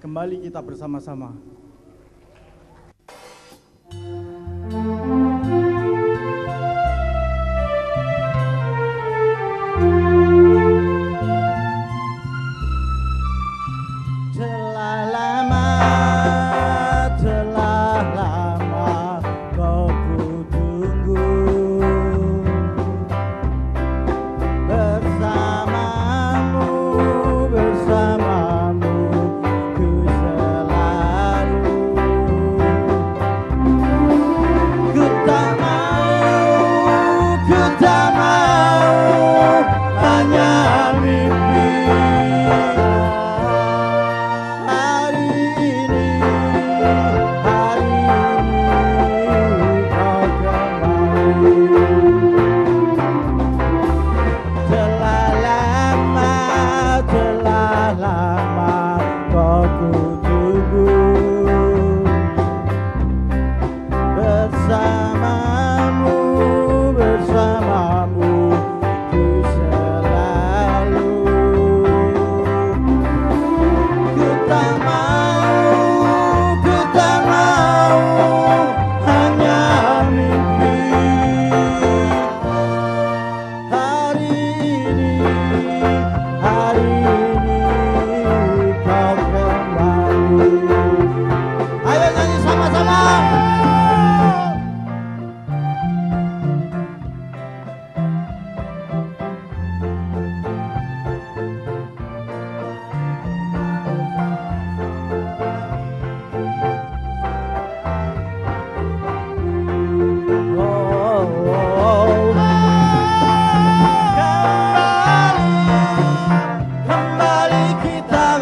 Kembali kita bersama-sama. Kembali kita